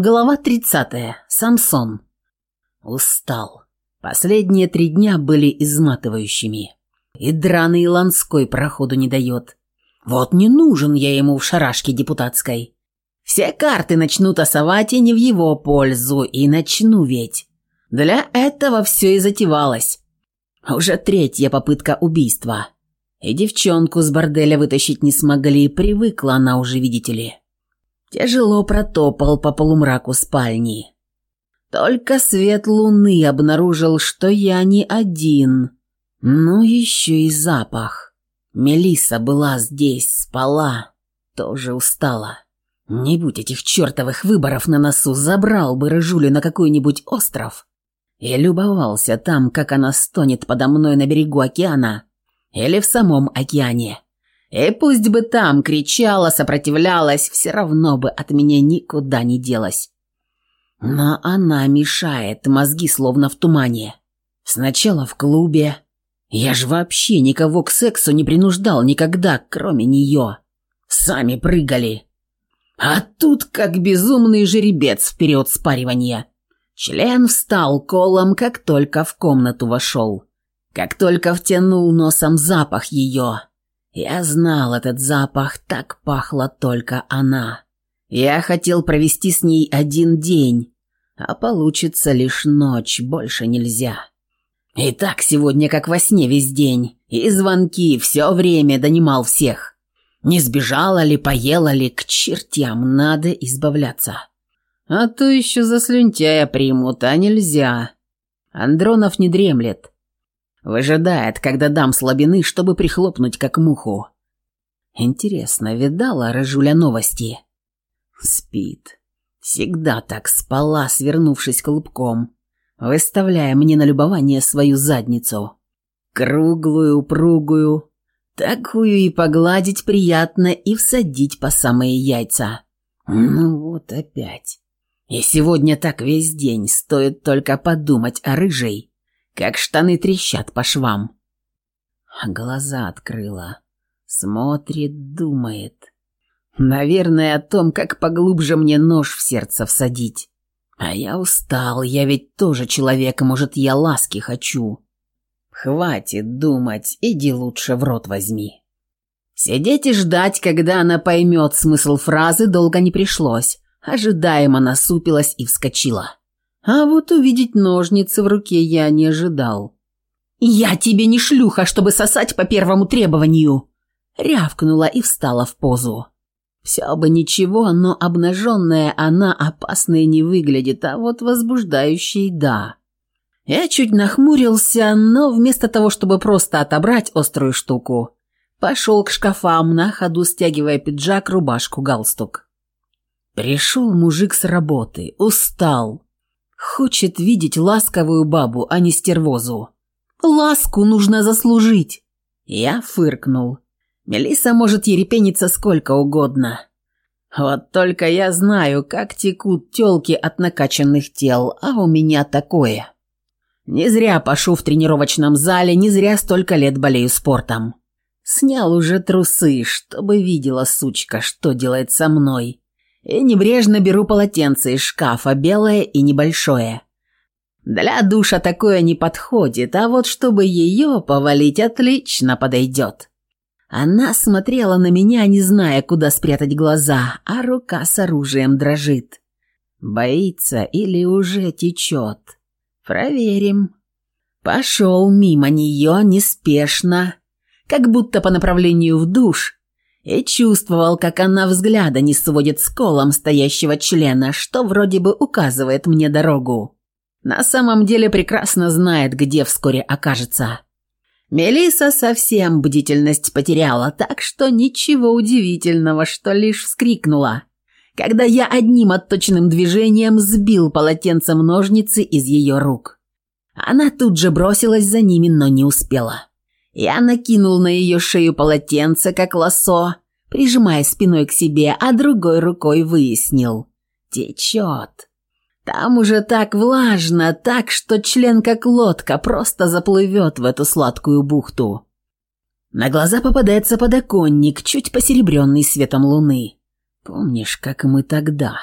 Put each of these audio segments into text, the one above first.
Глава 30. Самсон. Устал. Последние три дня были изматывающими. И драный Ланской проходу не дает. Вот не нужен я ему в шарашке депутатской. Все карты начну тасовать и не в его пользу, и начну ведь. Для этого все и затевалось. Уже третья попытка убийства. И девчонку с борделя вытащить не смогли, привыкла она уже, видите ли тяжело протопал по полумраку спальни. Только свет луны обнаружил, что я не один. Ну, еще и запах. Мелиса была здесь, спала. Тоже устала. Не будь этих чертовых выборов на носу, забрал бы Рыжулю на какой-нибудь остров. И любовался там, как она стонет подо мной на берегу океана или в самом океане. И пусть бы там кричала, сопротивлялась, все равно бы от меня никуда не делась. Но она мешает, мозги словно в тумане. Сначала в клубе. Я ж вообще никого к сексу не принуждал никогда, кроме нее. Сами прыгали. А тут как безумный жеребец в период спаривания. Член встал колом, как только в комнату вошел. Как только втянул носом запах ее. Я знал этот запах, так пахла только она. Я хотел провести с ней один день, а получится лишь ночь, больше нельзя. И так сегодня, как во сне, весь день. И звонки все время донимал всех. Не сбежала ли, поела ли, к чертям надо избавляться. А то еще за слюнтяя примут, а нельзя. Андронов не дремлет. Выжидает, когда дам слабины, чтобы прихлопнуть как муху. Интересно, видала Рыжуля новости? Спит. Всегда так спала, свернувшись клубком, выставляя мне на любование свою задницу. Круглую, упругую, такую и погладить приятно, и всадить по самые яйца. Ну вот опять. И сегодня так весь день, стоит только подумать о рыжей, как штаны трещат по швам. Глаза открыла. Смотрит, думает. Наверное, о том, как поглубже мне нож в сердце всадить. А я устал, я ведь тоже человек, может, я ласки хочу. Хватит думать, иди лучше в рот возьми. Сидеть и ждать, когда она поймет смысл фразы, долго не пришлось. Ожидаемо насупилась и вскочила. А вот увидеть ножницы в руке я не ожидал. «Я тебе не шлюха, чтобы сосать по первому требованию!» Рявкнула и встала в позу. Все бы ничего, но обнаженная она опасной не выглядит, а вот возбуждающей – да. Я чуть нахмурился, но вместо того, чтобы просто отобрать острую штуку, пошел к шкафам на ходу, стягивая пиджак, рубашку, галстук. Пришел мужик с работы, устал – Хочет видеть ласковую бабу, а не стервозу. Ласку нужно заслужить. Я фыркнул. Мелиса может ерепениться сколько угодно. Вот только я знаю, как текут тёлки от накачанных тел, а у меня такое. Не зря пошу в тренировочном зале, не зря столько лет болею спортом. Снял уже трусы, чтобы видела сучка, что делает со мной небрежно беру полотенце из шкафа, белое и небольшое. Для душа такое не подходит, а вот чтобы ее повалить отлично подойдет. Она смотрела на меня, не зная, куда спрятать глаза, а рука с оружием дрожит. Боится или уже течет? Проверим. Пошел мимо нее неспешно, как будто по направлению в душ, и чувствовал, как она взгляда не сводит с колом стоящего члена, что вроде бы указывает мне дорогу. На самом деле прекрасно знает, где вскоре окажется. Мелиса совсем бдительность потеряла, так что ничего удивительного, что лишь вскрикнула, когда я одним отточенным движением сбил полотенцем ножницы из ее рук. Она тут же бросилась за ними, но не успела. Я накинул на ее шею полотенце, как лосо, прижимая спиной к себе, а другой рукой выяснил. Течет. Там уже так влажно, так, что член как лодка просто заплывет в эту сладкую бухту. На глаза попадается подоконник, чуть посеребренный светом луны. Помнишь, как мы тогда?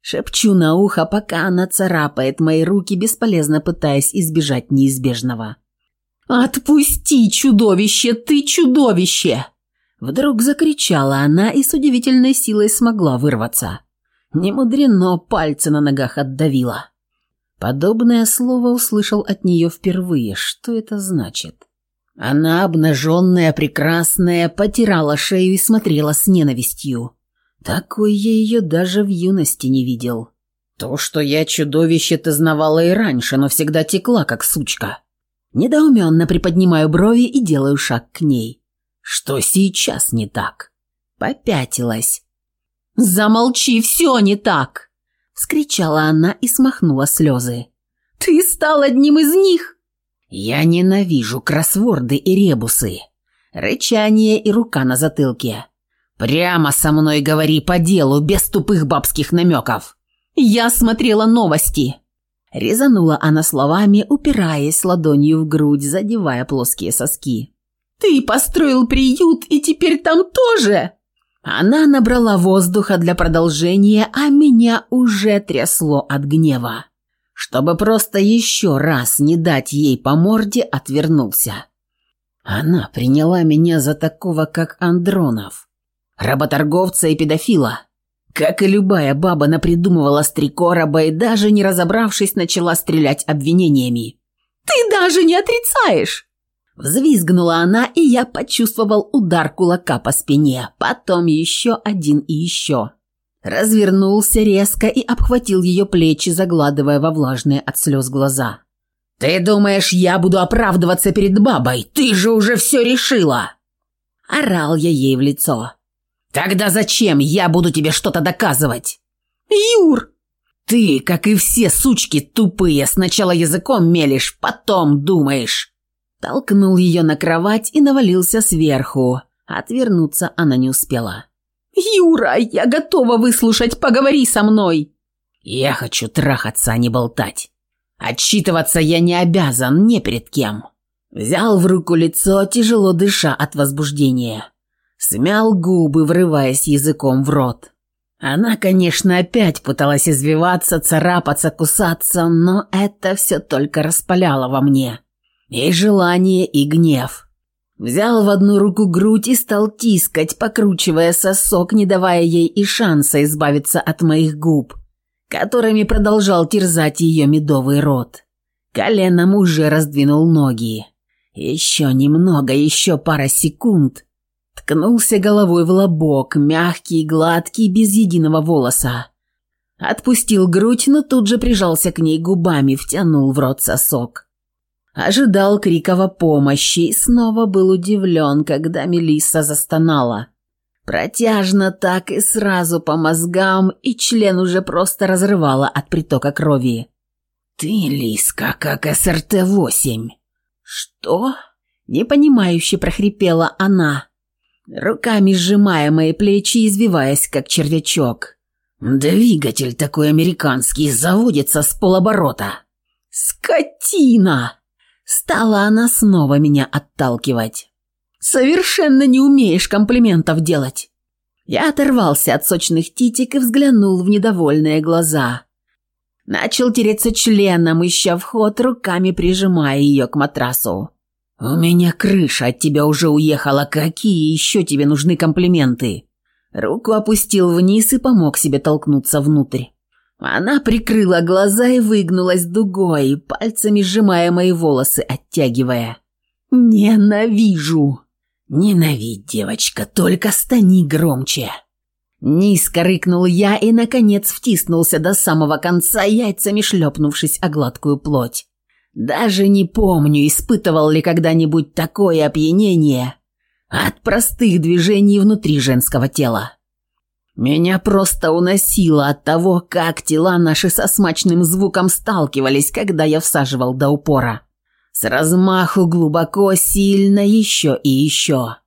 Шепчу на ухо, пока она царапает мои руки, бесполезно пытаясь избежать неизбежного. «Отпусти, чудовище, ты чудовище!» Вдруг закричала она и с удивительной силой смогла вырваться. Немудрено, пальцы на ногах отдавила. Подобное слово услышал от нее впервые. Что это значит? Она, обнаженная, прекрасная, потирала шею и смотрела с ненавистью. Такой я ее даже в юности не видел. То, что я чудовище, ты знавала и раньше, но всегда текла, как сучка. Недоуменно приподнимаю брови и делаю шаг к ней. Что сейчас не так? Попятилась. «Замолчи, все не так!» Вскричала она и смахнула слезы. «Ты стал одним из них!» «Я ненавижу кроссворды и ребусы!» Рычание и рука на затылке. «Прямо со мной говори по делу, без тупых бабских намеков!» «Я смотрела новости!» Резанула она словами, упираясь ладонью в грудь, задевая плоские соски. «Ты построил приют, и теперь там тоже!» Она набрала воздуха для продолжения, а меня уже трясло от гнева. Чтобы просто еще раз не дать ей по морде, отвернулся. Она приняла меня за такого, как Андронов. Работорговца и педофила. Как и любая баба, она придумывала стрекороба и даже не разобравшись, начала стрелять обвинениями. «Ты даже не отрицаешь!» Взвизгнула она, и я почувствовал удар кулака по спине, потом еще один и еще. Развернулся резко и обхватил ее плечи, загладывая во влажные от слез глаза. «Ты думаешь, я буду оправдываться перед бабой? Ты же уже все решила!» Орал я ей в лицо. Тогда зачем я буду тебе что-то доказывать? Юр! Ты, как и все сучки тупые, сначала языком мелешь, потом думаешь. Толкнул ее на кровать и навалился сверху. Отвернуться она не успела. «Юра, я готова выслушать, поговори со мной!» «Я хочу трахаться, а не болтать. Отчитываться я не обязан ни перед кем». Взял в руку лицо, тяжело дыша от возбуждения смял губы, врываясь языком в рот. Она, конечно, опять пыталась извиваться, царапаться, кусаться, но это все только распаляло во мне. И желание, и гнев. Взял в одну руку грудь и стал тискать, покручивая сосок, не давая ей и шанса избавиться от моих губ, которыми продолжал терзать ее медовый рот. Коленом уже раздвинул ноги. Еще немного, еще пара секунд, ткнулся головой в лобок, мягкий, гладкий, без единого волоса. Отпустил грудь, но тут же прижался к ней губами, втянул в рот сосок. Ожидал крикова помощи и снова был удивлен, когда Мелисса застонала. Протяжно так и сразу по мозгам, и член уже просто разрывало от притока крови. «Ты, Лиска, как СРТ-8!» «Что?» – непонимающе прохрипела она. Руками сжимая мои плечи и извиваясь, как червячок. «Двигатель такой американский заводится с полоборота!» «Скотина!» Стала она снова меня отталкивать. «Совершенно не умеешь комплиментов делать!» Я оторвался от сочных титик и взглянул в недовольные глаза. Начал тереться членом, ища вход, руками прижимая ее к матрасу. «У меня крыша от тебя уже уехала, какие еще тебе нужны комплименты?» Руку опустил вниз и помог себе толкнуться внутрь. Она прикрыла глаза и выгнулась дугой, пальцами сжимая мои волосы, оттягивая. «Ненавижу!» «Ненавидь, девочка, только стани громче!» Низко рыкнул я и, наконец, втиснулся до самого конца, яйцами шлепнувшись о гладкую плоть. Даже не помню, испытывал ли когда-нибудь такое опьянение от простых движений внутри женского тела. Меня просто уносило от того, как тела наши со смачным звуком сталкивались, когда я всаживал до упора. С размаху глубоко, сильно, еще и еще.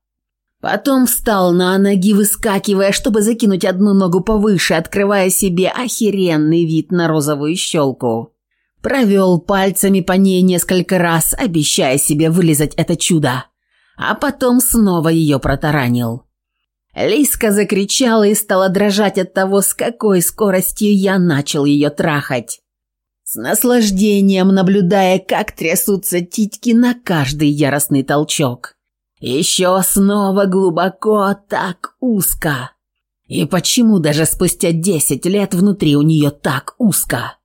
Потом встал на ноги, выскакивая, чтобы закинуть одну ногу повыше, открывая себе охеренный вид на розовую щелку. Провел пальцами по ней несколько раз, обещая себе вылезать это чудо. А потом снова ее протаранил. Лиска закричала и стала дрожать от того, с какой скоростью я начал ее трахать. С наслаждением наблюдая, как трясутся титьки на каждый яростный толчок. Еще снова глубоко, так узко. И почему даже спустя десять лет внутри у нее так узко?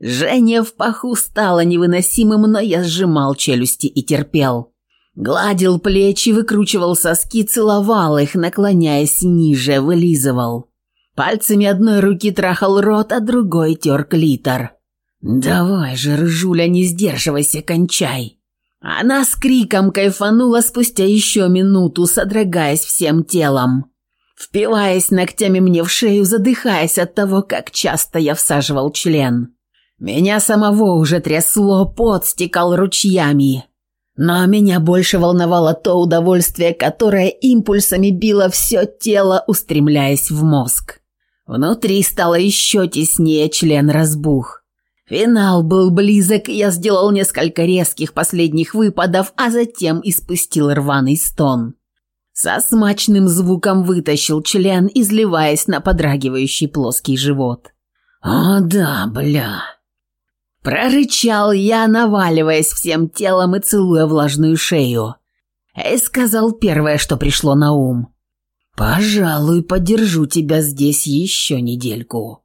Женя в паху стало невыносимым, но я сжимал челюсти и терпел. Гладил плечи, выкручивал соски, целовал их, наклоняясь ниже, вылизывал. Пальцами одной руки трахал рот, а другой тер клитор. «Давай же, Ржуля, не сдерживайся, кончай!» Она с криком кайфанула спустя еще минуту, содрогаясь всем телом. Впиваясь ногтями мне в шею, задыхаясь от того, как часто я всаживал член. Меня самого уже трясло, пот стекал ручьями. Но меня больше волновало то удовольствие, которое импульсами било все тело, устремляясь в мозг. Внутри стало еще теснее, член разбух. Финал был близок, и я сделал несколько резких последних выпадов, а затем испустил рваный стон. Со смачным звуком вытащил член, изливаясь на подрагивающий плоский живот. «О да, бля!» Прорычал я, наваливаясь всем телом и целуя влажную шею. Эй сказал первое, что пришло на ум. «Пожалуй, подержу тебя здесь еще недельку».